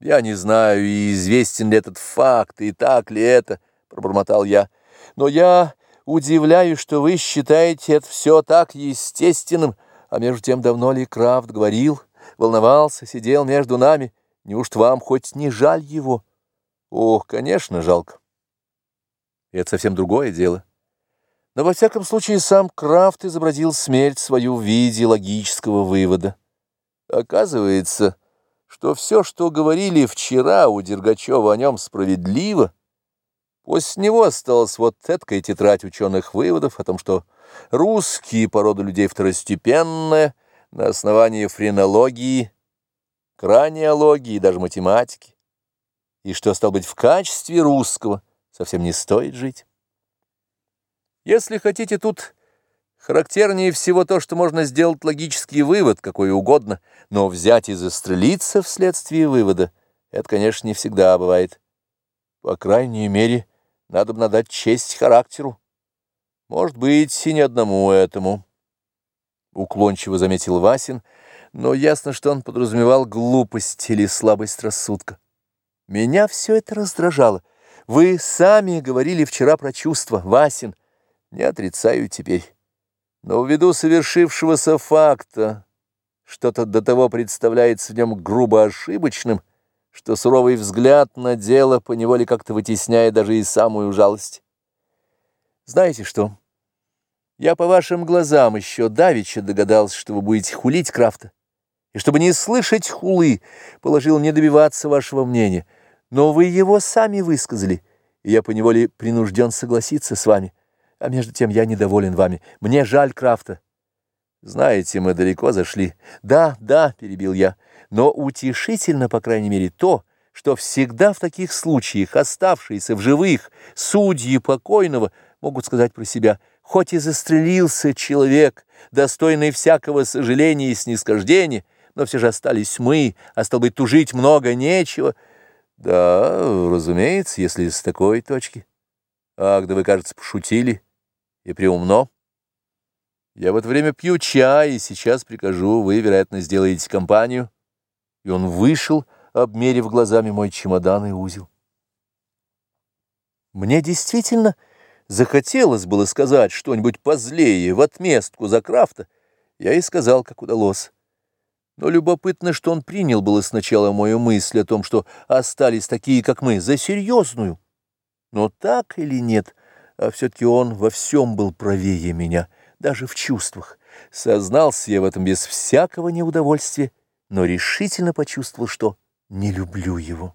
Я не знаю, известен ли этот факт, и так ли это, — пробормотал я. Но я удивляюсь, что вы считаете это все так естественным, а между тем давно ли Крафт говорил, волновался, сидел между нами. Неужто вам хоть не жаль его? Ох, конечно, жалко. Это совсем другое дело. Но во всяком случае сам Крафт изобразил смерть свою в виде логического вывода. Оказывается, что все, что говорили вчера у Дергачева о нем справедливо, после него осталась вот эткая тетрадь ученых выводов о том, что русские порода людей второстепенная на основании френологии, краниологии и даже математики, и что, стал быть, в качестве русского совсем не стоит жить. Если хотите, тут характернее всего то, что можно сделать логический вывод, какой угодно, но взять и застрелиться вследствие вывода, это, конечно, не всегда бывает. По крайней мере, надо бы надать честь характеру. Может быть, и не одному этому. Уклончиво заметил Васин, но ясно, что он подразумевал глупость или слабость рассудка. Меня все это раздражало. Вы сами говорили вчера про чувства, Васин, не отрицаю теперь. Но ввиду совершившегося факта что-то до того представляется в нем грубо ошибочным, что суровый взгляд на дело поневоле как-то вытесняет даже и самую жалость. Знаете что? Я по вашим глазам еще давеча догадался, что вы будете хулить Крафта. И чтобы не слышать хулы, положил не добиваться вашего мнения. Но вы его сами высказали, и я поневоле принужден согласиться с вами. А между тем я недоволен вами. Мне жаль Крафта. Знаете, мы далеко зашли. Да, да, перебил я. Но утешительно, по крайней мере, то, что всегда в таких случаях оставшиеся в живых судьи покойного могут сказать про себя, хоть и застрелился человек, достойный всякого сожаления и снисхождения, но все же остались мы, а стал быть, тужить много нечего. Да, разумеется, если с такой точки. Ах, да вы, кажется, пошутили и приумно. Я в это время пью чай, и сейчас прикажу, вы, вероятно, сделаете компанию. И он вышел, обмерив глазами мой чемодан и узел. Мне действительно захотелось было сказать что-нибудь позлее, в отместку за Крафта. Я и сказал, как удалось. Но любопытно, что он принял было сначала мою мысль о том, что остались такие, как мы, за серьезную. Но так или нет — а все-таки он во всем был правее меня, даже в чувствах. Сознался я в этом без всякого неудовольствия, но решительно почувствовал, что не люблю его.